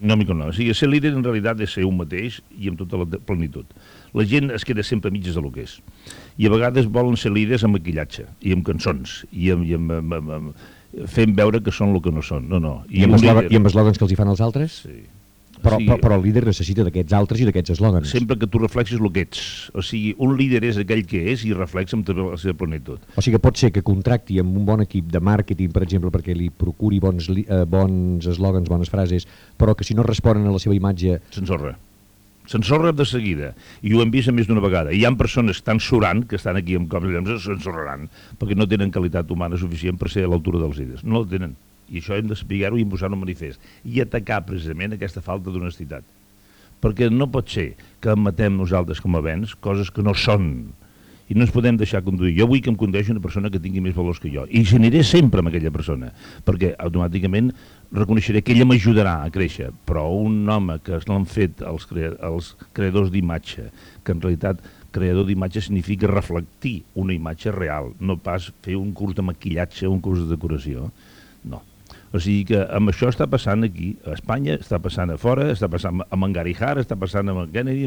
No m'hi conec. O sigui, ser líder en realitat és ser un mateix i amb tota la de- plenitud. La gent es queda sempre a mitges del que és. I a vegades volen ser líders amb maquillatge, i amb cançons, i amb, i amb, amb, amb, amb fent veure que són el que no són. No, no. I, líder- I amb eslògans que els hi fan els altres? Sí. Però, O sigui, però, però el líder necessita d'aquests altres i d'aquests eslògans. Sempre que tu reflexis el que ets. O sigui, un líder és aquell que és i reflexa amb tota la seva plenitud. O sigui que pot ser que contracti amb un bon equip de màrqueting, per exemple, perquè li procuri bons, eh, bons eslògans, bones frases, però que si no responen a la seva imatge... S'ensorra. S'ensorra de seguida. I ho hem vist a més d'una vegada. Hi ha persones que estan surant, que estan aquí amb cops de llams, s'ensorraran, perquè no tenen qualitat humana suficient per ser a l'altura dels líders. No la tenen. I això hem de saber-ho i imposar-ho en manifest. I atacar precisament aquesta falta d'honestitat. Perquè no pot ser que matem nosaltres com a vents coses que no són i no ens podem deixar conduir. Jo vull que em condueixi una persona que tingui més valors que jo i generé sempre amb aquella persona perquè automàticament reconeixeré que ella m'ajudarà a créixer però un home que l'han fet els, crea els creadors d'imatge que en realitat creador d'imatge significa reflectir una imatge real no pas fer un curs de maquillatge un curs de decoració no o sigui que amb això està passant aquí, a Espanya, està passant a fora, està passant amb en Gary Hart, està passant amb en Kennedy.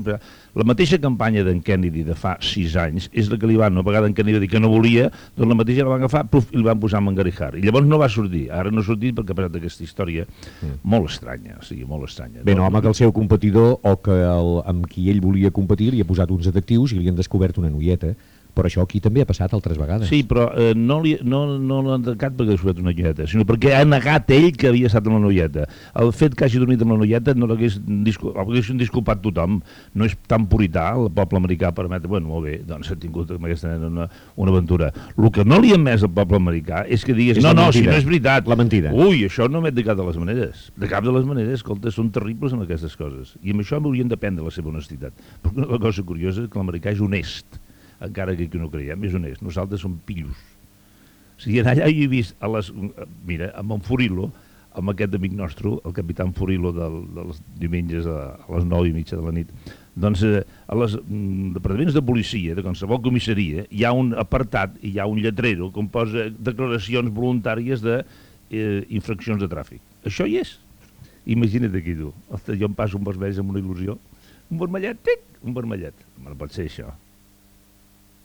La mateixa campanya d'en Kennedy de fa sis anys és la que li van, una vegada en Kennedy va dir que no volia, doncs la mateixa la van agafar puf, i li van posar amb en Gary Hart. I llavors no va sortir, ara no ha sortit perquè ha passat aquesta història mm. molt estranya, o sigui, molt estranya. Bé, no, home, que el seu competidor o que el, amb qui ell volia competir li ha posat uns detectius i li han descobert una noieta. Però això aquí també ha passat altres vegades. Sí, però eh, no, li, no, no tancat perquè ha descobert una noieta, sinó perquè ha negat ell que havia estat amb la noieta. El fet que hagi dormit amb la noieta no l'hagués discu l'haguessin disculpat tothom. No és tan purità el poble americà permet... Bueno, molt bé, doncs ha tingut amb aquesta nena una, una aventura. El que no li ha més al poble americà és que digués, És no, no, si no és veritat. La mentida. Ui, això no m'he de cap de les maneres. De cap de les maneres, escolta, són terribles amb aquestes coses. I amb això m'haurien d'aprendre la seva honestitat. Perquè una cosa curiosa és que l'americà és honest encara que no creiem, és honest. Nosaltres som pillos. O sigui, allà hi he vist, a les, mira, amb en Furilo, amb aquest amic nostre, el capità Furilo del, dels diumenges a, a les 9 i mitja de la nit, doncs eh, a les mm, departaments de policia, de qualsevol comissaria, hi ha un apartat, hi ha un lletrero que posa declaracions voluntàries de eh, infraccions de tràfic. Això hi és. Imagina't aquí tu. Ostres, jo em passo un vermell amb una il·lusió. Un vermellet, tic, un vermellet. No pot ser això.